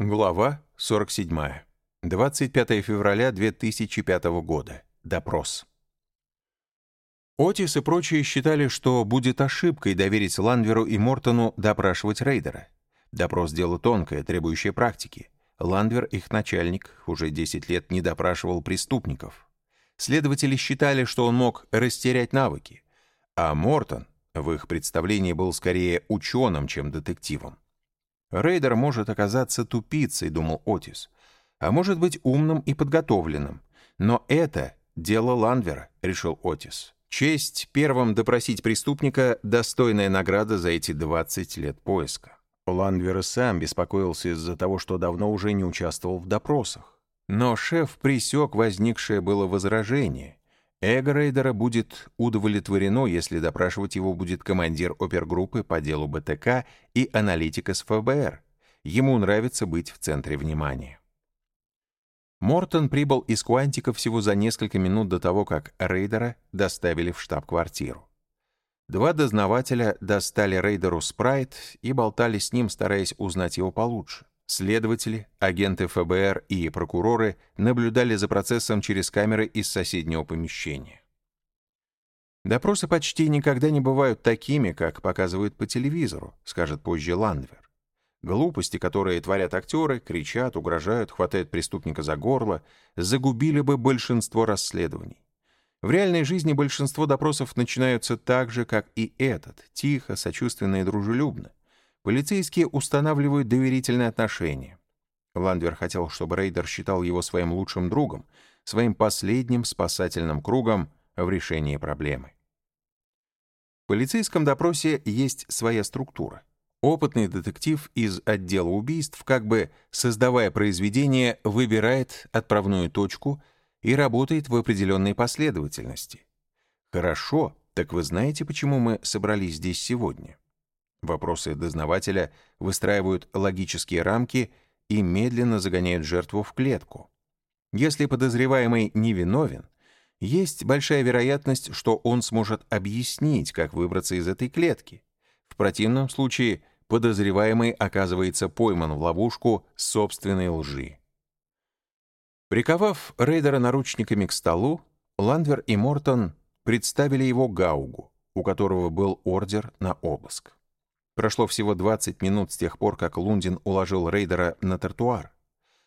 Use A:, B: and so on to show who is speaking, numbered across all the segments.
A: Глава 47. 25 февраля 2005 года. Допрос. Отис и прочие считали, что будет ошибкой доверить Ланверу и Мортону допрашивать рейдера. Допрос — дело тонкое, требующее практики. Ландвер, их начальник, уже 10 лет не допрашивал преступников. Следователи считали, что он мог растерять навыки. А Мортон, в их представлении, был скорее ученым, чем детективом. Рейдер может оказаться тупицей, думал Отис, а может быть умным и подготовленным. Но это дело Ландвера, решил Отис. Честь первым допросить преступника — достойная награда за эти 20 лет поиска. Ландвер сам беспокоился из-за того, что давно уже не участвовал в допросах. Но шеф пресек возникшее было возражение. Эго рейдера будет удовлетворено, если допрашивать его будет командир опергруппы по делу БТК и аналитика с ФБР. Ему нравится быть в центре внимания. Мортон прибыл из Куантика всего за несколько минут до того, как рейдера доставили в штаб-квартиру. Два дознавателя достали рейдеру спрайт и болтали с ним, стараясь узнать его получше. Следователи, агенты ФБР и прокуроры наблюдали за процессом через камеры из соседнего помещения. Допросы почти никогда не бывают такими, как показывают по телевизору, скажет позже Ландвер. Глупости, которые творят актеры, кричат, угрожают, хватают преступника за горло, загубили бы большинство расследований. В реальной жизни большинство допросов начинаются так же, как и этот, тихо, сочувственно и дружелюбно. Полицейские устанавливают доверительные отношения. Ландвер хотел, чтобы Рейдер считал его своим лучшим другом, своим последним спасательным кругом в решении проблемы. В полицейском допросе есть своя структура. Опытный детектив из отдела убийств, как бы создавая произведение, выбирает отправную точку и работает в определенной последовательности. Хорошо, так вы знаете, почему мы собрались здесь сегодня? Вопросы дознавателя выстраивают логические рамки и медленно загоняют жертву в клетку. Если подозреваемый невиновен, есть большая вероятность, что он сможет объяснить, как выбраться из этой клетки. В противном случае подозреваемый оказывается пойман в ловушку собственной лжи. Приковав рейдера наручниками к столу, Ландвер и Мортон представили его Гаугу, у которого был ордер на обыск. Прошло всего 20 минут с тех пор, как Лундин уложил рейдера на тротуар.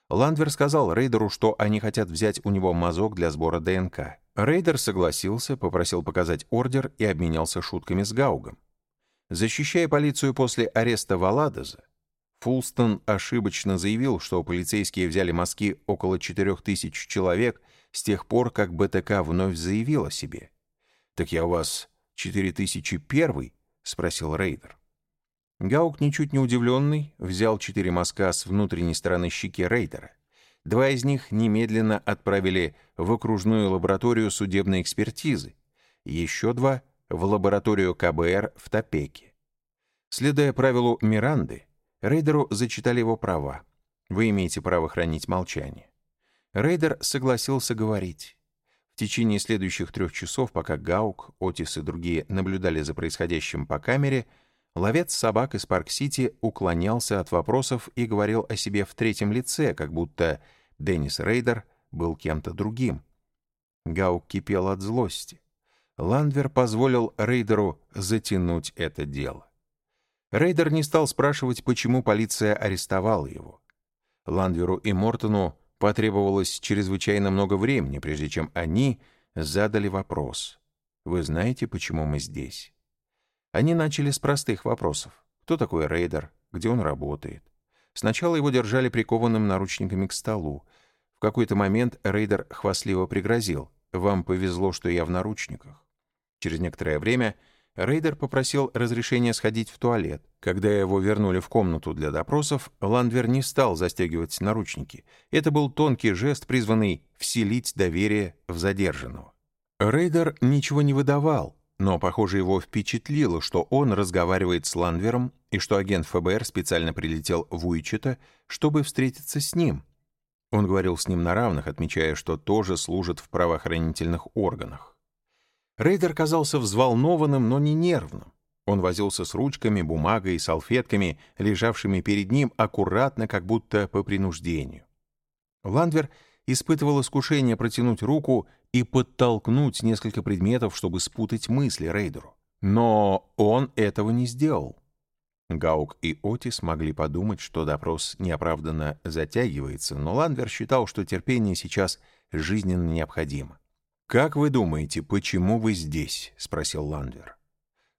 A: Ландвер сказал рейдеру, что они хотят взять у него мазок для сбора ДНК. Рейдер согласился, попросил показать ордер и обменялся шутками с Гауком. Защищая полицию после ареста Валадоза, Фулстон ошибочно заявил, что полицейские взяли мазки около 4000 человек с тех пор, как БТК вновь заявил о себе. «Так я у вас 4001?» — спросил рейдер. Гаук, ничуть не удивленный, взял четыре мазка с внутренней стороны щеки рейдера. Два из них немедленно отправили в окружную лабораторию судебной экспертизы, еще два — в лабораторию КБР в Топеке. Следуя правилу Миранды, рейдеру зачитали его права. Вы имеете право хранить молчание. Рейдер согласился говорить. В течение следующих трех часов, пока Гаук, Отис и другие наблюдали за происходящим по камере, Ловец собак из Парк-Сити уклонялся от вопросов и говорил о себе в третьем лице, как будто Деннис Рейдер был кем-то другим. Гаук кипел от злости. Ландвер позволил Рейдеру затянуть это дело. Рейдер не стал спрашивать, почему полиция арестовала его. Ландверу и Мортону потребовалось чрезвычайно много времени, прежде чем они задали вопрос. «Вы знаете, почему мы здесь?» Они начали с простых вопросов. Кто такой рейдер? Где он работает? Сначала его держали прикованным наручниками к столу. В какой-то момент рейдер хвастливо пригрозил. «Вам повезло, что я в наручниках». Через некоторое время рейдер попросил разрешения сходить в туалет. Когда его вернули в комнату для допросов, Ландвер не стал застегивать наручники. Это был тонкий жест, призванный вселить доверие в задержанного. Рейдер ничего не выдавал, но, похоже, его впечатлило, что он разговаривает с Ландвером и что агент ФБР специально прилетел в Уичиту, чтобы встретиться с ним. Он говорил с ним на равных, отмечая, что тоже служит в правоохранительных органах. Рейдер казался взволнованным, но не нервным. Он возился с ручками, бумагой и салфетками, лежавшими перед ним аккуратно, как будто по принуждению. Ландвер испытывал искушение протянуть руку и подтолкнуть несколько предметов, чтобы спутать мысли рейдеру. Но он этого не сделал. Гаук и Отис могли подумать, что допрос неоправданно затягивается, но Ландвер считал, что терпение сейчас жизненно необходимо. «Как вы думаете, почему вы здесь?» — спросил Ландвер.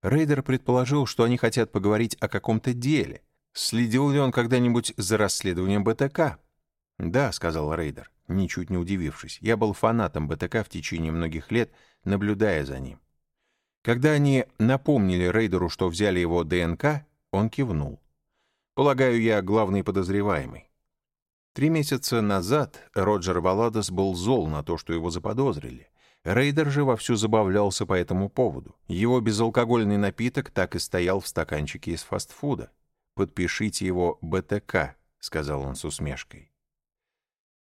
A: Рейдер предположил, что они хотят поговорить о каком-то деле. Следил ли он когда-нибудь за расследованием БТК? «Да», — сказал Рейдер, ничуть не удивившись. «Я был фанатом БТК в течение многих лет, наблюдая за ним». Когда они напомнили Рейдеру, что взяли его ДНК, он кивнул. «Полагаю, я главный подозреваемый». Три месяца назад Роджер Валадос был зол на то, что его заподозрили. Рейдер же вовсю забавлялся по этому поводу. Его безалкогольный напиток так и стоял в стаканчике из фастфуда. «Подпишите его БТК», — сказал он с усмешкой.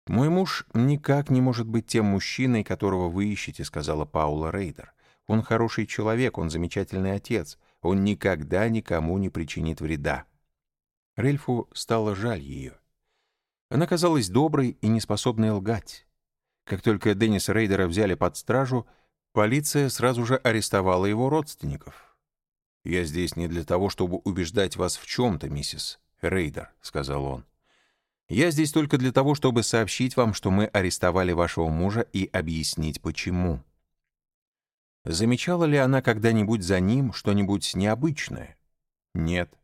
A: «Мой муж никак не может быть тем мужчиной, которого вы ищете», — сказала Паула Рейдер. «Он хороший человек, он замечательный отец, он никогда никому не причинит вреда. Рельфу стало жаль ее. Она казалась доброй и неспособной лгать. Как только Денниса Рейдера взяли под стражу, полиция сразу же арестовала его родственников. «Я здесь не для того, чтобы убеждать вас в чем-то, миссис Рейдер», — сказал он. «Я здесь только для того, чтобы сообщить вам, что мы арестовали вашего мужа и объяснить, почему». Замечала ли она когда-нибудь за ним что-нибудь необычное? Нет.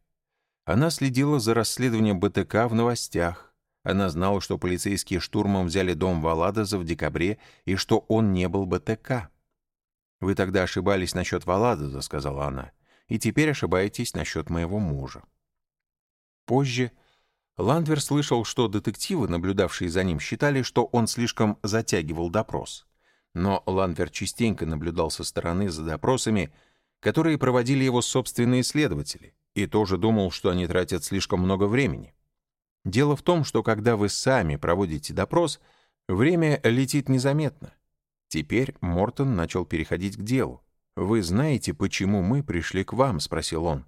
A: Она следила за расследованием БТК в новостях. Она знала, что полицейские штурмом взяли дом Валадоза в декабре и что он не был БТК. «Вы тогда ошибались насчет Валадоза», — сказала она, «и теперь ошибаетесь насчет моего мужа». Позже Ландвер слышал, что детективы, наблюдавшие за ним, считали, что он слишком затягивал допрос. Но Ландвер частенько наблюдал со стороны за допросами, которые проводили его собственные следователи, и тоже думал, что они тратят слишком много времени. Дело в том, что когда вы сами проводите допрос, время летит незаметно. Теперь Мортон начал переходить к делу. «Вы знаете, почему мы пришли к вам?» — спросил он.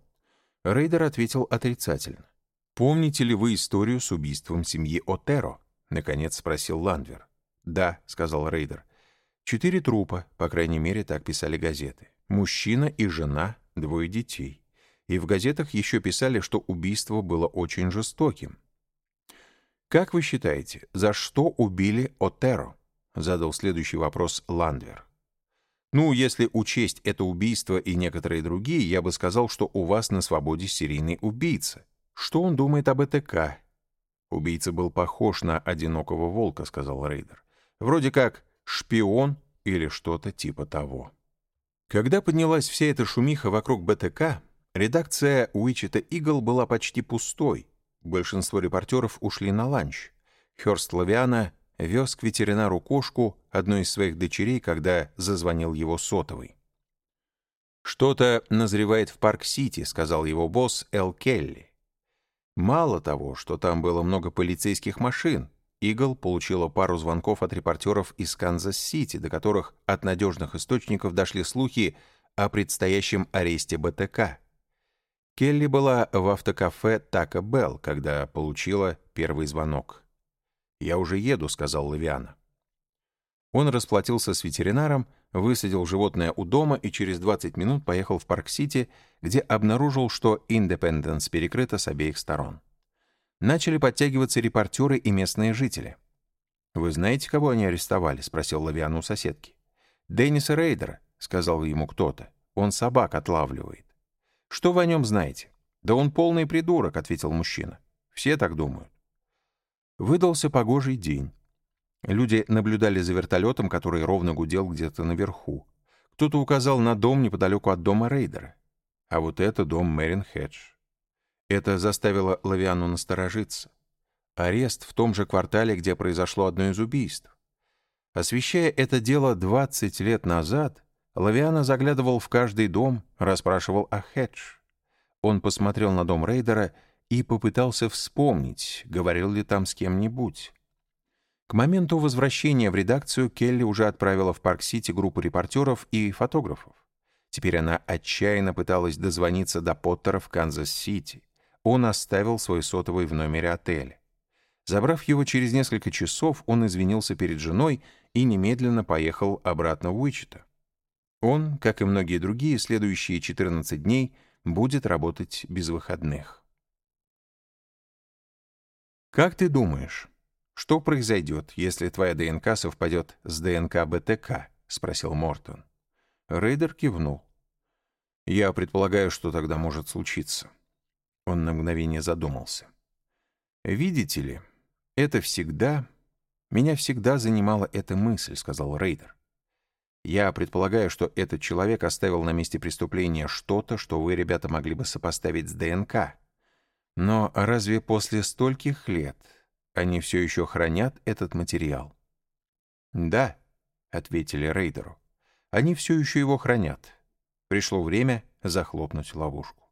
A: Рейдер ответил отрицательно. «Помните ли вы историю с убийством семьи Отеро?» — наконец спросил Ландвер. «Да», — сказал Рейдер. Четыре трупа, по крайней мере, так писали газеты. Мужчина и жена, двое детей. И в газетах еще писали, что убийство было очень жестоким. «Как вы считаете, за что убили Отеро?» — задал следующий вопрос Ландвер. «Ну, если учесть это убийство и некоторые другие, я бы сказал, что у вас на свободе серийный убийца. Что он думает о БТК?» «Убийца был похож на одинокого волка», — сказал Рейдер. «Вроде как шпион или что-то типа того. Когда поднялась вся эта шумиха вокруг БТК, редакция Уичета Игл была почти пустой. Большинство репортеров ушли на ланч. Хёрст Лавиана вез к ветеринару кошку, одной из своих дочерей, когда зазвонил его сотовый. «Что-то назревает в Парк-Сити», — сказал его босс Эл Келли. Мало того, что там было много полицейских машин, Игл получила пару звонков от репортеров из Канзас-Сити, до которых от надежных источников дошли слухи о предстоящем аресте БТК. Келли была в автокафе «Тако Белл», когда получила первый звонок. «Я уже еду», — сказал Лавиана. Он расплатился с ветеринаром, высадил животное у дома и через 20 минут поехал в Парк-Сити, где обнаружил, что Индепенденс перекрыта с обеих сторон начали подтягиваться репортеры и местные жители. «Вы знаете, кого они арестовали?» — спросил Лавиана у соседки. «Денниса Рейдера», — сказал ему кто-то. «Он собак отлавливает». «Что вы о нем знаете?» «Да он полный придурок», — ответил мужчина. «Все так думают». Выдался погожий день. Люди наблюдали за вертолетом, который ровно гудел где-то наверху. Кто-то указал на дом неподалеку от дома Рейдера. А вот это дом Мэрин Хедж. Это заставило Лавиану насторожиться. Арест в том же квартале, где произошло одно из убийств. Освещая это дело 20 лет назад, Лавиана заглядывал в каждый дом, расспрашивал о Хедж. Он посмотрел на дом Рейдера и попытался вспомнить, говорил ли там с кем-нибудь. К моменту возвращения в редакцию Келли уже отправила в Парк-Сити группу репортеров и фотографов. Теперь она отчаянно пыталась дозвониться до Поттера в Канзас-Сити. Он оставил свой сотовый в номере отеля. Забрав его через несколько часов, он извинился перед женой и немедленно поехал обратно в Уичета. Он, как и многие другие, следующие 14 дней будет работать без выходных. Как ты думаешь, что произойдет, если твоя ДНК совпадет с ДНК БТК? спросил Мортон. Рейдер кивнул. Я предполагаю, что тогда может случиться. Он на мгновение задумался. Видите ли, это всегда... Меня всегда занимала эта мысль, сказал Рейдер. Я предполагаю, что этот человек оставил на месте преступления что-то, что вы, ребята, могли бы сопоставить с ДНК. Но разве после стольких лет они все еще хранят этот материал? «Да», — ответили рейдеру, — «они все еще его хранят. Пришло время захлопнуть ловушку».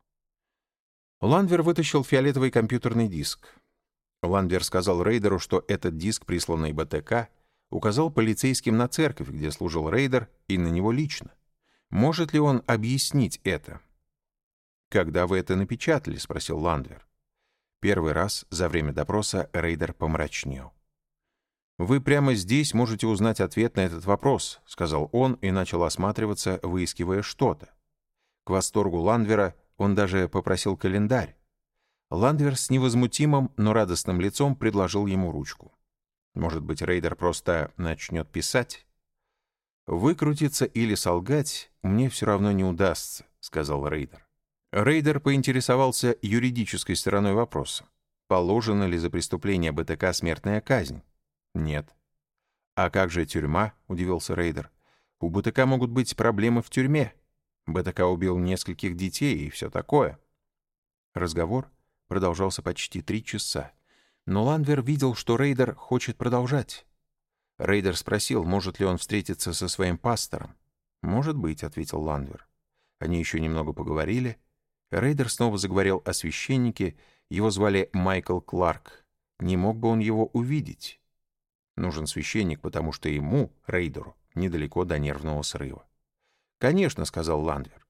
A: Ланвер вытащил фиолетовый компьютерный диск. Ланвер сказал рейдеру, что этот диск, присланный БТК, — указал полицейским на церковь, где служил рейдер, и на него лично. Может ли он объяснить это? «Когда вы это напечатали?» — спросил Ландвер. Первый раз за время допроса рейдер помрачнел. «Вы прямо здесь можете узнать ответ на этот вопрос», — сказал он и начал осматриваться, выискивая что-то. К восторгу Ландвера он даже попросил календарь. Ландвер с невозмутимым, но радостным лицом предложил ему ручку. Может быть, Рейдер просто начнет писать? «Выкрутиться или солгать мне все равно не удастся», — сказал Рейдер. Рейдер поинтересовался юридической стороной вопроса. Положена ли за преступление БТК смертная казнь? Нет. «А как же тюрьма?» — удивился Рейдер. «У БТК могут быть проблемы в тюрьме. БТК убил нескольких детей и все такое». Разговор продолжался почти три часа. Но Ландвер видел, что Рейдер хочет продолжать. Рейдер спросил, может ли он встретиться со своим пастором. «Может быть», — ответил Ландвер. Они еще немного поговорили. Рейдер снова заговорил о священнике, его звали Майкл Кларк. Не мог бы он его увидеть? Нужен священник, потому что ему, Рейдеру, недалеко до нервного срыва. «Конечно», — сказал Ландвер.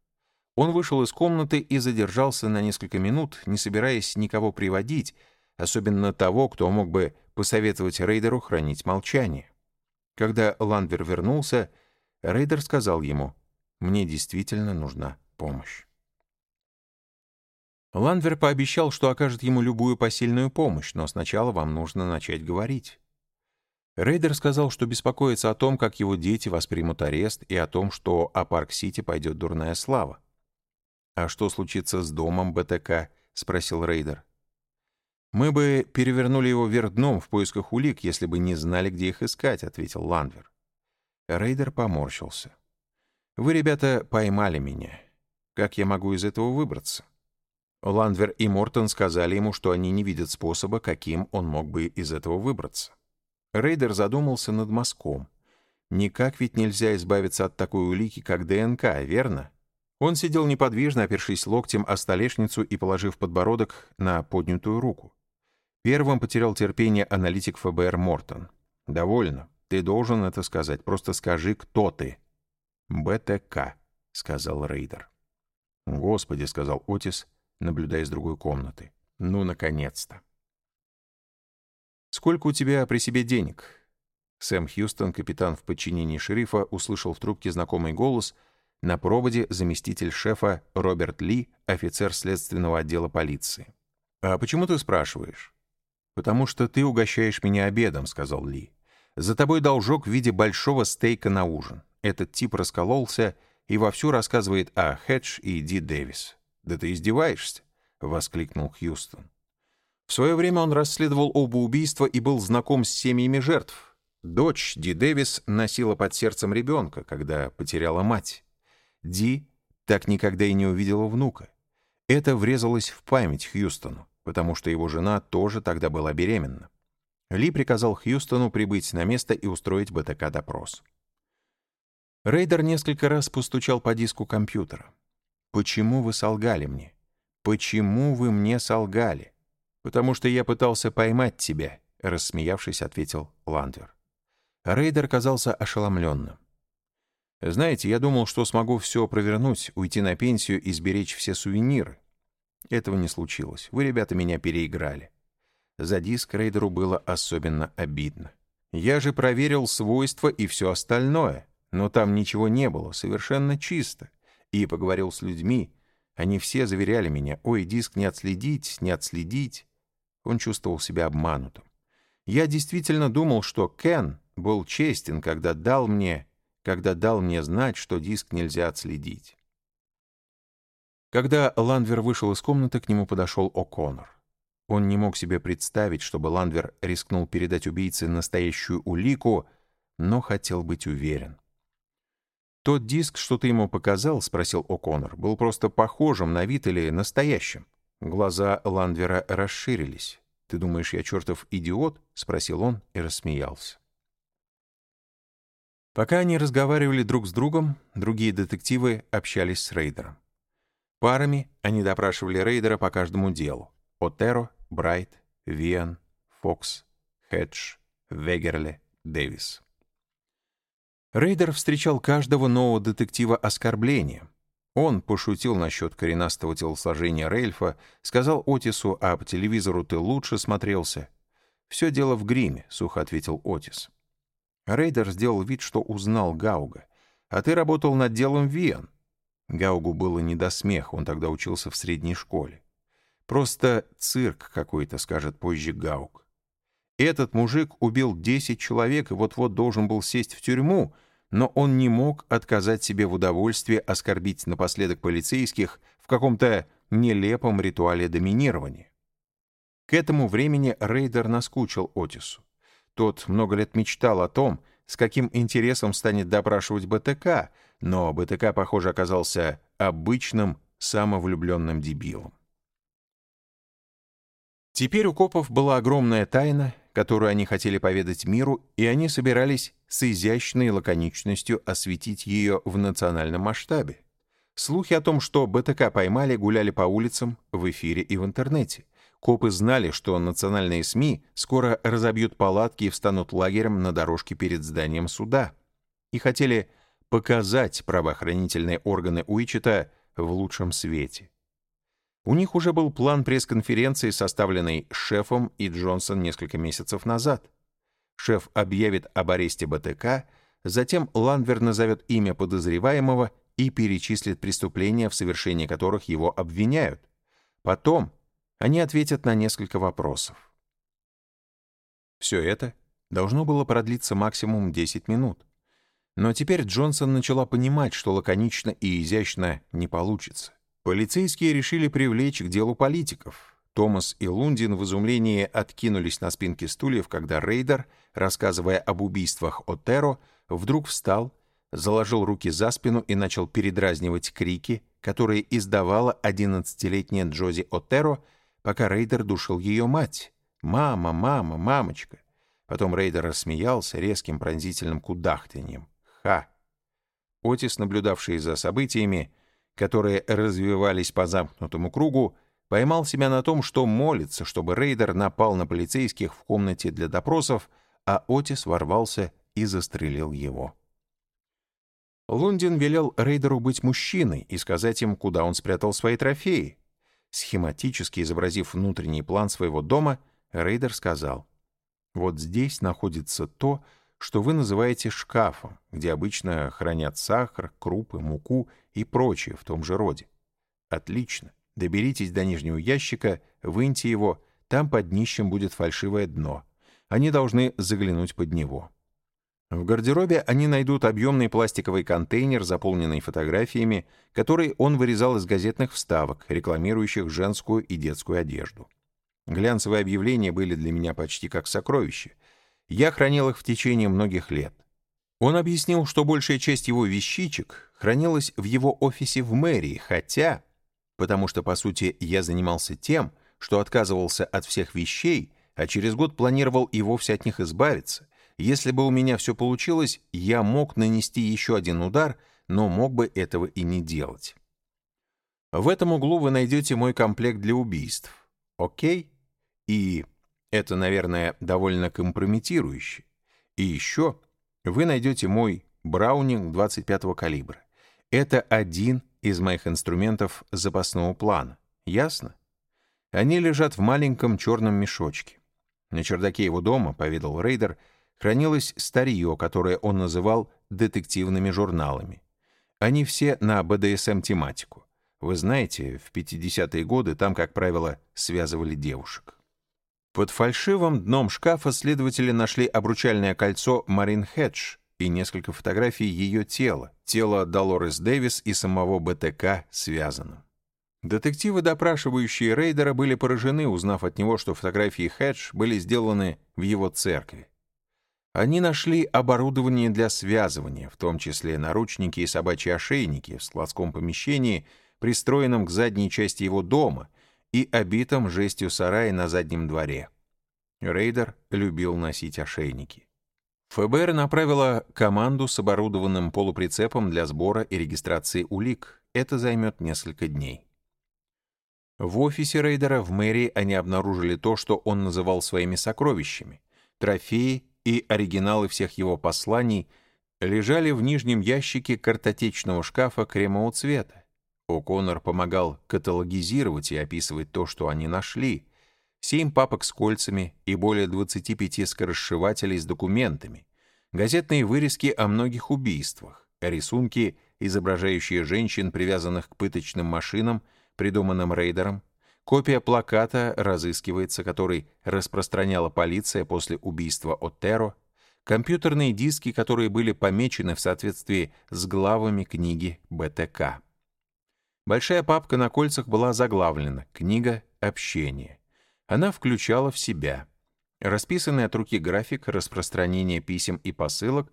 A: Он вышел из комнаты и задержался на несколько минут, не собираясь никого приводить, особенно того, кто мог бы посоветовать рейдеру хранить молчание. Когда Ландвер вернулся, рейдер сказал ему, «Мне действительно нужна помощь». Ландвер пообещал, что окажет ему любую посильную помощь, но сначала вам нужно начать говорить. Рейдер сказал, что беспокоится о том, как его дети воспримут арест, и о том, что о Парк-Сити пойдет дурная слава. «А что случится с домом БТК?» — спросил Рейдер. «Мы бы перевернули его вверх дном в поисках улик, если бы не знали, где их искать», — ответил Ландвер. Рейдер поморщился. «Вы, ребята, поймали меня. Как я могу из этого выбраться?» Ландвер и Мортон сказали ему, что они не видят способа, каким он мог бы из этого выбраться. Рейдер задумался над мазком. Никак ведь нельзя избавиться от такой улики, как ДНК, верно? Он сидел неподвижно, опершись локтем о столешницу и положив подбородок на поднятую руку. Первым потерял терпение аналитик ФБР Мортон. «Довольно. Ты должен это сказать. Просто скажи, кто ты». «БТК», — сказал Рейдер. «Господи», — сказал Отис, наблюдая из другой комнаты. «Ну, наконец-то». «Сколько у тебя при себе денег?» Сэм Хьюстон, капитан в подчинении шерифа, услышал в трубке знакомый голос. На проводе заместитель шефа Роберт Ли, офицер следственного отдела полиции. «А почему ты спрашиваешь?» «Потому что ты угощаешь меня обедом», — сказал Ли. «За тобой должок в виде большого стейка на ужин». Этот тип раскололся и вовсю рассказывает о Хедж и Ди Дэвис. «Да ты издеваешься?» — воскликнул Хьюстон. В свое время он расследовал оба убийства и был знаком с семьями жертв. Дочь Ди Дэвис носила под сердцем ребенка, когда потеряла мать. Ди так никогда и не увидела внука. Это врезалось в память Хьюстону потому что его жена тоже тогда была беременна. Ли приказал Хьюстону прибыть на место и устроить БТК допрос. Рейдер несколько раз постучал по диску компьютера. «Почему вы солгали мне? Почему вы мне солгали?» «Потому что я пытался поймать тебя», — рассмеявшись, ответил Ландвер. Рейдер казался ошеломленным. Знаете, я думал, что смогу все провернуть, уйти на пенсию и сберечь все сувениры. Этого не случилось. Вы, ребята, меня переиграли. За диск Рейдеру было особенно обидно. Я же проверил свойства и все остальное, но там ничего не было, совершенно чисто. И поговорил с людьми. Они все заверяли меня, ой, диск не отследить, не отследить. Он чувствовал себя обманутым. Я действительно думал, что Кен был честен, когда дал мне когда дал мне знать, что диск нельзя отследить. Когда Ландвер вышел из комнаты, к нему подошел О'Коннор. Он не мог себе представить, чтобы Ландвер рискнул передать убийце настоящую улику, но хотел быть уверен. «Тот диск, что ты ему показал, — спросил О'Коннор, — был просто похожим на вид или настоящим?» Глаза Ландвера расширились. «Ты думаешь, я чертов идиот?» — спросил он и рассмеялся. Пока они разговаривали друг с другом, другие детективы общались с Рейдером. Парами они допрашивали Рейдера по каждому делу. Отеро, Брайт, Виан, Фокс, Хедж, Вегерле, Дэвис. Рейдер встречал каждого нового детектива оскорблением. Он пошутил насчет коренастого телосложения Рейфа, сказал Отису, а по телевизору ты лучше смотрелся. «Все дело в гриме», — сухо ответил Отис. Рейдер сделал вид, что узнал Гауга. «А ты работал над делом Виен». Гаугу было не до смеха, он тогда учился в средней школе. «Просто цирк какой-то», — скажет позже Гауг. Этот мужик убил 10 человек и вот-вот должен был сесть в тюрьму, но он не мог отказать себе в удовольствии оскорбить напоследок полицейских в каком-то нелепом ритуале доминирования. К этому времени Рейдер наскучил Отису. Тот много лет мечтал о том, с каким интересом станет допрашивать БТК, но БТК, похоже, оказался обычным самовлюбленным дебилом. Теперь у копов была огромная тайна, которую они хотели поведать миру, и они собирались с изящной лаконичностью осветить ее в национальном масштабе. Слухи о том, что БТК поймали, гуляли по улицам, в эфире и в интернете. Копы знали, что национальные СМИ скоро разобьют палатки и встанут лагерем на дорожке перед зданием суда. И хотели показать правоохранительные органы Уичета в лучшем свете. У них уже был план пресс-конференции, составленный шефом и Джонсон несколько месяцев назад. Шеф объявит об аресте БТК, затем Ландвер назовет имя подозреваемого и перечислит преступления, в совершении которых его обвиняют. Потом они ответят на несколько вопросов. Все это должно было продлиться максимум 10 минут. Но теперь Джонсон начала понимать, что лаконично и изящно не получится. Полицейские решили привлечь к делу политиков. Томас и Лундин в изумлении откинулись на спинки стульев, когда Рейдер, рассказывая об убийствах Отеро, вдруг встал, заложил руки за спину и начал передразнивать крики, которые издавала 11-летняя Джози Отеро, пока Рейдер душил ее мать. «Мама, мама, мамочка!» Потом Рейдер рассмеялся резким пронзительным кудахтаньем. «Ха!» Отис, наблюдавший за событиями, которые развивались по замкнутому кругу, поймал себя на том, что молится, чтобы Рейдер напал на полицейских в комнате для допросов, а Отис ворвался и застрелил его. Лундин велел Рейдеру быть мужчиной и сказать им, куда он спрятал свои трофеи. Схематически изобразив внутренний план своего дома, Рейдер сказал, «Вот здесь находится то, что вы называете шкафом, где обычно хранят сахар, крупы, муку и прочее в том же роде. Отлично. Доберитесь до нижнего ящика, выньте его, там под днищем будет фальшивое дно. Они должны заглянуть под него. В гардеробе они найдут объемный пластиковый контейнер, заполненный фотографиями, который он вырезал из газетных вставок, рекламирующих женскую и детскую одежду. Глянцевые объявления были для меня почти как сокровища. Я хранил их в течение многих лет. Он объяснил, что большая часть его вещичек хранилась в его офисе в мэрии, хотя, потому что, по сути, я занимался тем, что отказывался от всех вещей, а через год планировал и вовсе от них избавиться, если бы у меня все получилось, я мог нанести еще один удар, но мог бы этого и не делать. В этом углу вы найдете мой комплект для убийств. Окей? И это, наверное, довольно компрометирующе. И еще вы найдете мой Браунинг 25-го калибра. Это один из моих инструментов запасного плана. Ясно? Они лежат в маленьком черном мешочке. На чердаке его дома, поведал Рейдер, хранилось старье, которое он называл детективными журналами. Они все на БДСМ-тематику. Вы знаете, в 50-е годы там, как правило, связывали девушек. Под фальшивым дном шкафа следователи нашли обручальное кольцо Марин Хедж и несколько фотографий ее тела, тела Долорес Дэвис и самого БТК связанным. Детективы, допрашивающие Рейдера, были поражены, узнав от него, что фотографии Хедж были сделаны в его церкви. Они нашли оборудование для связывания, в том числе наручники и собачьи ошейники в складском помещении, пристроенном к задней части его дома — и обитом жестью сарае на заднем дворе. Рейдер любил носить ошейники. ФБР направила команду с оборудованным полуприцепом для сбора и регистрации улик. Это займет несколько дней. В офисе Рейдера в мэрии они обнаружили то, что он называл своими сокровищами. Трофеи и оригиналы всех его посланий лежали в нижнем ящике картотечного шкафа кремового цвета. О'Коннор помогал каталогизировать и описывать то, что они нашли. Семь папок с кольцами и более 25 скоросшивателей с документами, газетные вырезки о многих убийствах, рисунки, изображающие женщин, привязанных к пыточным машинам, придуманным рейдером, копия плаката разыскивается, который распространяла полиция после убийства Отеро, компьютерные диски, которые были помечены в соответствии с главами книги БТК. Большая папка на кольцах была заглавлена «Книга общения». Она включала в себя расписанный от руки график распространения писем и посылок,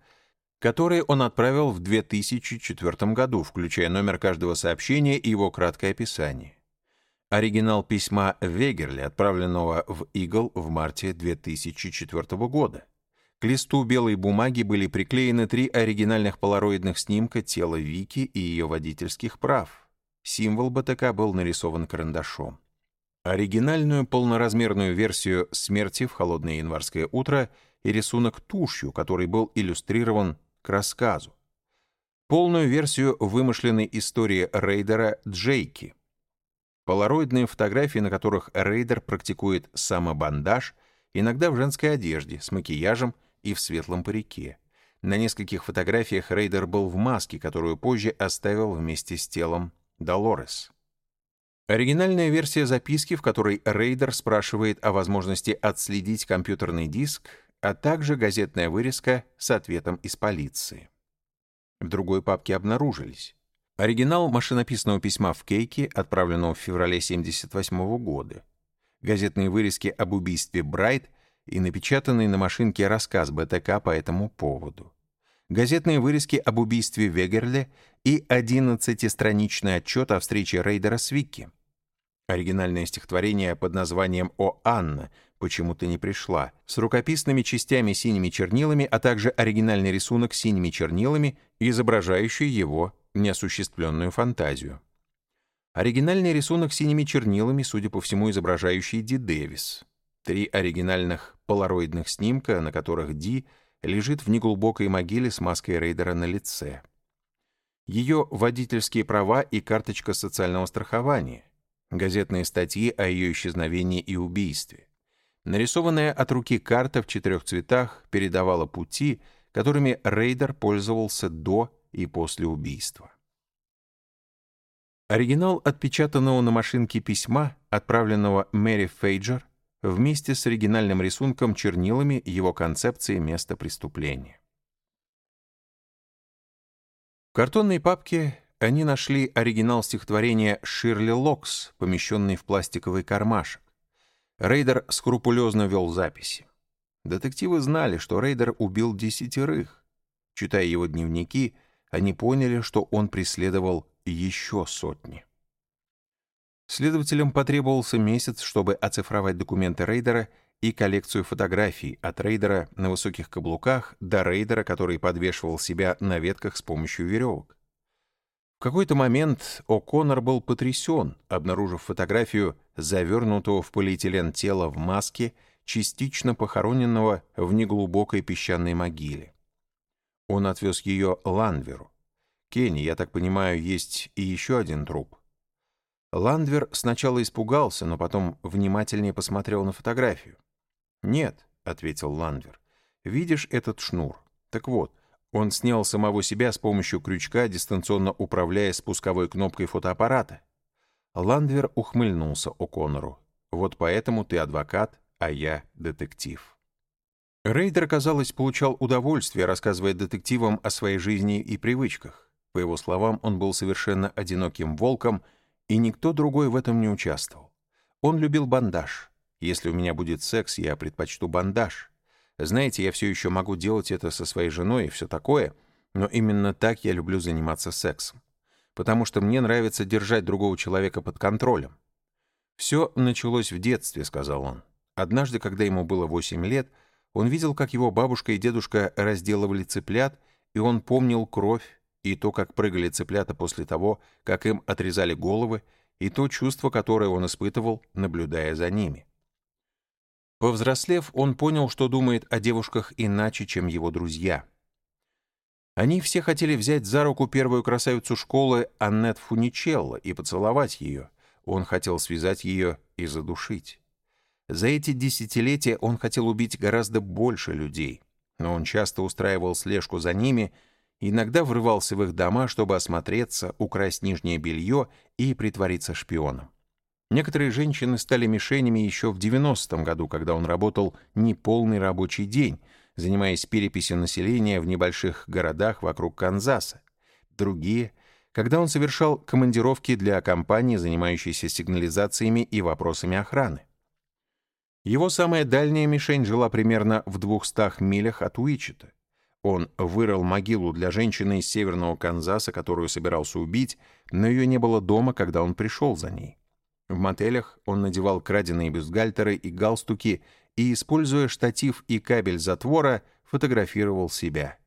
A: которые он отправил в 2004 году, включая номер каждого сообщения и его краткое описание. Оригинал письма Вегерли, отправленного в Игл в марте 2004 года. К листу белой бумаги были приклеены три оригинальных полароидных снимка тела Вики и ее водительских прав. Символ БТК был нарисован карандашом. Оригинальную полноразмерную версию «Смерти в холодное январское утро» и рисунок тушью, который был иллюстрирован к рассказу. Полную версию вымышленной истории рейдера Джейки. Полароидные фотографии, на которых Рейдер практикует самобондаж, иногда в женской одежде, с макияжем и в светлом парике. На нескольких фотографиях Рейдер был в маске, которую позже оставил вместе с телом Долорес. Оригинальная версия записки, в которой Рейдер спрашивает о возможности отследить компьютерный диск, а также газетная вырезка с ответом из полиции. В другой папке обнаружились оригинал машинописного письма в Кейке, отправленного в феврале 1978 года, газетные вырезки об убийстве Брайт и напечатанный на машинке рассказ БТК по этому поводу газетные вырезки об убийстве Вегерле и 11-страничный отчет о встрече Рейдера с Викки. Оригинальное стихотворение под названием «О, Анна, почему ты не пришла?» с рукописными частями синими чернилами, а также оригинальный рисунок синими чернилами, изображающий его неосуществленную фантазию. Оригинальный рисунок синими чернилами, судя по всему, изображающий Ди Дэвис. Три оригинальных полароидных снимка, на которых Ди — лежит в неглубокой могиле с маской рейдера на лице. Ее водительские права и карточка социального страхования, газетные статьи о ее исчезновении и убийстве. Нарисованная от руки карта в четырех цветах передавала пути, которыми рейдер пользовался до и после убийства. Оригинал отпечатанного на машинке письма, отправленного Мэри Фейджер, вместе с оригинальным рисунком чернилами его концепции места преступления. В картонной папке они нашли оригинал стихотворения Ширли Локс, помещенный в пластиковый кармашек. Рейдер скрупулезно вел записи. Детективы знали, что Рейдер убил десятерых. Читая его дневники, они поняли, что он преследовал еще сотни. Следователям потребовался месяц, чтобы оцифровать документы рейдера и коллекцию фотографий от рейдера на высоких каблуках до рейдера, который подвешивал себя на ветках с помощью веревок. В какой-то момент О'Коннор был потрясен, обнаружив фотографию завернутого в полиэтилен тела в маске, частично похороненного в неглубокой песчаной могиле. Он отвез ее Ландверу. Кенни, я так понимаю, есть и еще один труп. Ландвер сначала испугался, но потом внимательнее посмотрел на фотографию. «Нет», — ответил Ландвер, — «видишь этот шнур? Так вот, он снял самого себя с помощью крючка, дистанционно управляя спусковой кнопкой фотоаппарата. Ландвер ухмыльнулся О'Коннору. «Вот поэтому ты адвокат, а я детектив». Рейдер, казалось, получал удовольствие, рассказывая детективам о своей жизни и привычках. По его словам, он был совершенно одиноким волком, и никто другой в этом не участвовал. Он любил бандаж. Если у меня будет секс, я предпочту бандаж. Знаете, я все еще могу делать это со своей женой и все такое, но именно так я люблю заниматься сексом. Потому что мне нравится держать другого человека под контролем. «Все началось в детстве», — сказал он. Однажды, когда ему было 8 лет, он видел, как его бабушка и дедушка разделывали цыплят, и он помнил кровь и то, как прыгали цыплята после того, как им отрезали головы, и то чувство, которое он испытывал, наблюдая за ними. Повзрослев, он понял, что думает о девушках иначе, чем его друзья. Они все хотели взять за руку первую красавицу школы Аннет Фуничелло и поцеловать ее. Он хотел связать ее и задушить. За эти десятилетия он хотел убить гораздо больше людей, но он часто устраивал слежку за ними, иногда врывался в их дома, чтобы осмотреться, украсть нижнее белье и притвориться шпионом. Некоторые женщины стали мишенями еще в 90-м году, когда он работал неполный рабочий день, занимаясь переписью населения в небольших городах вокруг Канзаса. Другие — когда он совершал командировки для компании, занимающейся сигнализациями и вопросами охраны. Его самая дальняя мишень жила примерно в 200 милях от Уичета. Он вырыл могилу для женщины из северного Канзаса, которую собирался убить, но ее не было дома, когда он пришел за ней. В мотелях он надевал краденые бюстгальтеры и галстуки и, используя штатив и кабель затвора, фотографировал себя.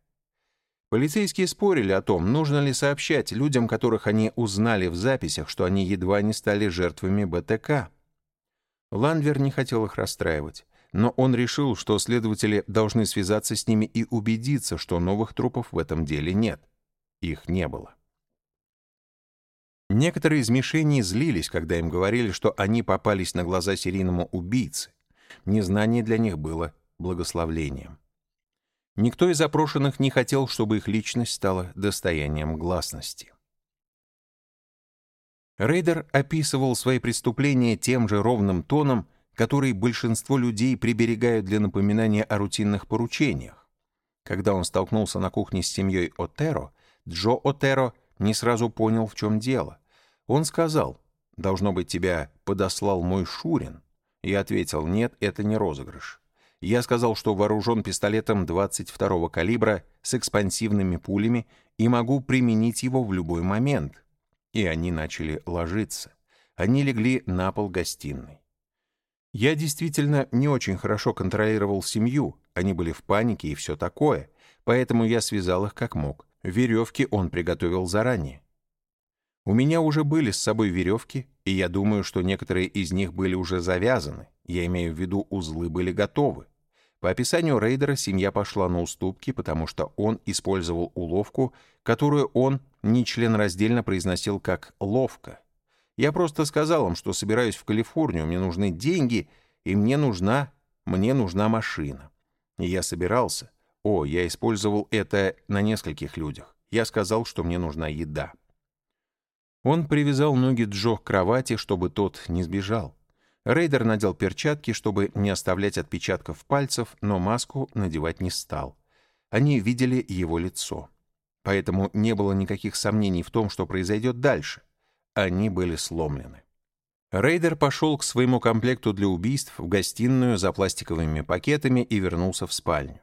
A: Полицейские спорили о том, нужно ли сообщать людям, которых они узнали в записях, что они едва не стали жертвами БТК. Ландвер не хотел их расстраивать, но он решил, что следователи должны связаться с ними и убедиться, что новых трупов в этом деле нет. Их не было. Некоторые из мишеней злились, когда им говорили, что они попались на глаза серийному убийце. Незнание для них было благословлением. Никто из запрошенных не хотел, чтобы их личность стала достоянием гласности. Рейдер описывал свои преступления тем же ровным тоном, который большинство людей приберегают для напоминания о рутинных поручениях. Когда он столкнулся на кухне с семьей Отеро, Джо Отеро не сразу понял, в чем дело. Он сказал, «Должно быть, тебя подослал мой Шурин». Я ответил, «Нет, это не розыгрыш». Я сказал, что вооружен пистолетом 22-го калибра с экспансивными пулями и могу применить его в любой момент. И они начали ложиться. Они легли на пол гостиной. Я действительно не очень хорошо контролировал семью, они были в панике и все такое, поэтому я связал их как мог. Веревки он приготовил заранее. У меня уже были с собой веревки, и я думаю, что некоторые из них были уже завязаны. Я имею в виду, узлы были готовы. По описанию рейдера семья пошла на уступки, потому что он использовал уловку, которую он нечленораздельно произносил как «ловко». Я просто сказал им, что собираюсь в Калифорнию, мне нужны деньги, и мне нужна, мне нужна машина. И я собирался. О, я использовал это на нескольких людях. Я сказал, что мне нужна еда. Он привязал ноги Джо к кровати, чтобы тот не сбежал. Рейдер надел перчатки, чтобы не оставлять отпечатков пальцев, но маску надевать не стал. Они видели его лицо. Поэтому не было никаких сомнений в том, что произойдет дальше. Они были сломлены. Рейдер пошел к своему комплекту для убийств в гостиную за пластиковыми пакетами и вернулся в спальню.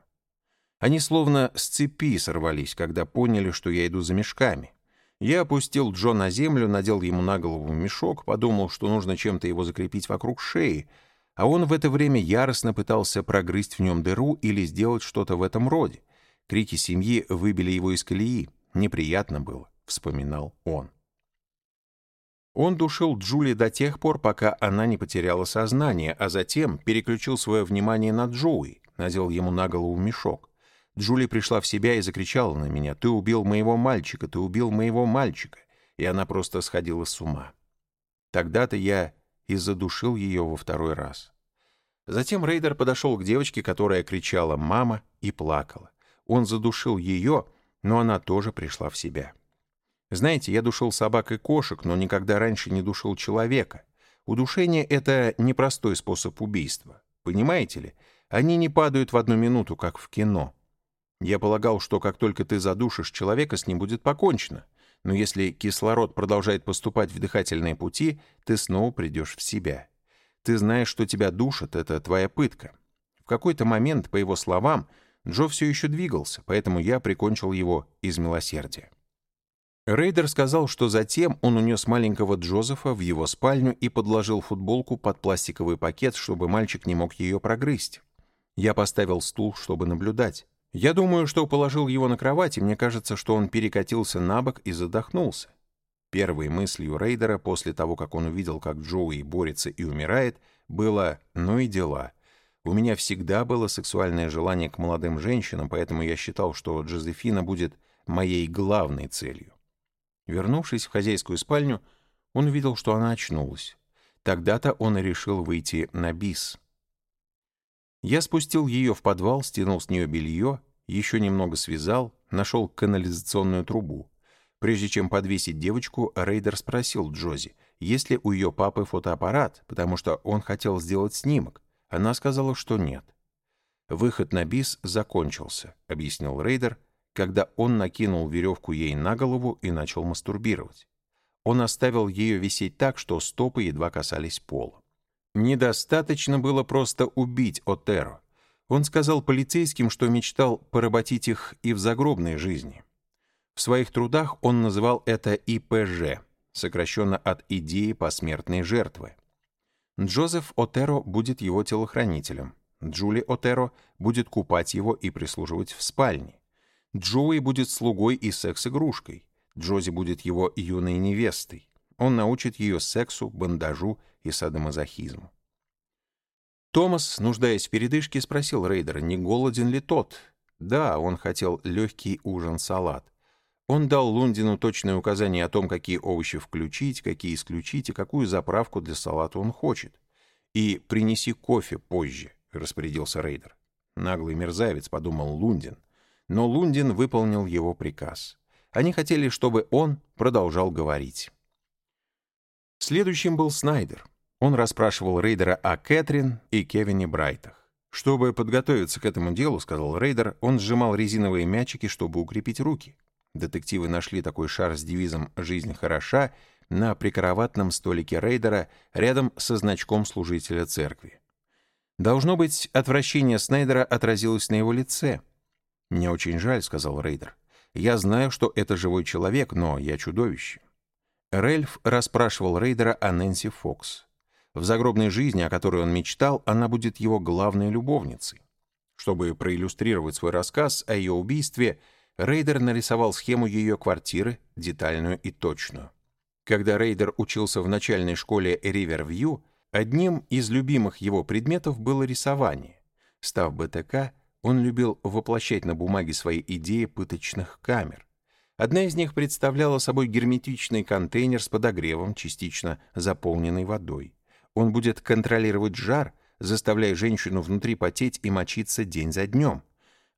A: Они словно с цепи сорвались, когда поняли, что я иду за мешками. Я опустил Джо на землю, надел ему на голову мешок, подумал, что нужно чем-то его закрепить вокруг шеи, а он в это время яростно пытался прогрызть в нем дыру или сделать что-то в этом роде. Крики семьи выбили его из колеи. Неприятно было, вспоминал он. Он душил Джули до тех пор, пока она не потеряла сознание, а затем переключил свое внимание на Джоуи, надел ему на голову мешок. Джули пришла в себя и закричала на меня, «Ты убил моего мальчика, ты убил моего мальчика!» И она просто сходила с ума. Тогда-то я и задушил ее во второй раз. Затем Рейдер подошел к девочке, которая кричала «мама» и плакала. Он задушил ее, но она тоже пришла в себя. Знаете, я душил собак и кошек, но никогда раньше не душил человека. Удушение — это непростой способ убийства. Понимаете ли? Они не падают в одну минуту, как в кино. Я полагал, что как только ты задушишь человека, с ним будет покончено. Но если кислород продолжает поступать в дыхательные пути, ты снова придешь в себя. Ты знаешь, что тебя душат, это твоя пытка. В какой-то момент, по его словам, Джо все еще двигался, поэтому я прикончил его из милосердия. Рейдер сказал, что затем он унес маленького Джозефа в его спальню и подложил футболку под пластиковый пакет, чтобы мальчик не мог ее прогрызть. Я поставил стул, чтобы наблюдать. Я думаю, что положил его на кровать, и мне кажется, что он перекатился на бок и задохнулся. Первой мыслью Рейдера после того, как он увидел, как Джоуи борется и умирает, было «ну и дела». У меня всегда было сексуальное желание к молодым женщинам, поэтому я считал, что Джозефина будет моей главной целью. Вернувшись в хозяйскую спальню, он увидел, что она очнулась. Тогда-то он и решил выйти на бис. Я спустил ее в подвал, стянул с нее белье, еще немного связал, нашел канализационную трубу. Прежде чем подвесить девочку, Рейдер спросил Джози, есть ли у ее папы фотоаппарат, потому что он хотел сделать снимок. Она сказала, что нет. «Выход на бис закончился», — объяснил Рейдер, когда он накинул веревку ей на голову и начал мастурбировать. Он оставил ее висеть так, что стопы едва касались пола. Недостаточно было просто убить Отеро. Он сказал полицейским, что мечтал поработить их и в загробной жизни. В своих трудах он называл это ИПЖ, сокращенно от идеи посмертной жертвы. Джозеф Отеро будет его телохранителем. Джули Отеро будет купать его и прислуживать в спальне. Джоуи будет слугой и секс-игрушкой. Джози будет его юной невестой. Он научит ее сексу, бандажу и садомазохизму. Томас, нуждаясь в передышке, спросил Рейдера, не голоден ли тот. Да, он хотел легкий ужин-салат. Он дал Лундину точное указание о том, какие овощи включить, какие исключить и какую заправку для салата он хочет. «И принеси кофе позже», — распорядился Рейдер. Наглый мерзавец, — подумал Лундин. Но Лундин выполнил его приказ. Они хотели, чтобы он продолжал говорить. Следующим был Снайдер. Он расспрашивал Рейдера о Кэтрин и Кевине Брайтах. «Чтобы подготовиться к этому делу, — сказал Рейдер, — он сжимал резиновые мячики, чтобы укрепить руки. Детективы нашли такой шар с девизом «Жизнь хороша» на прикроватном столике рейдера рядом со значком служителя церкви. Должно быть, отвращение Снайдера отразилось на его лице. «Мне очень жаль», — сказал рейдер. «Я знаю, что это живой человек, но я чудовище». Рельф расспрашивал рейдера о Нэнси Фокс. В загробной жизни, о которой он мечтал, она будет его главной любовницей. Чтобы проиллюстрировать свой рассказ о ее убийстве, Рейдер нарисовал схему ее квартиры, детальную и точную. Когда Рейдер учился в начальной школе Ривервью, одним из любимых его предметов было рисование. Став БТК, он любил воплощать на бумаге свои идеи пыточных камер. Одна из них представляла собой герметичный контейнер с подогревом, частично заполненный водой. Он будет контролировать жар, заставляя женщину внутри потеть и мочиться день за днем.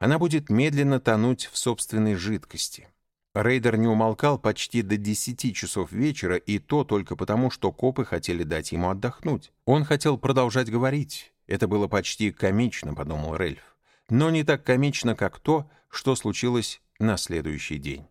A: Она будет медленно тонуть в собственной жидкости. Рейдер не умолкал почти до 10 часов вечера, и то только потому, что копы хотели дать ему отдохнуть. Он хотел продолжать говорить. Это было почти комично, подумал Рельф. Но не так комично, как то, что случилось на следующий день.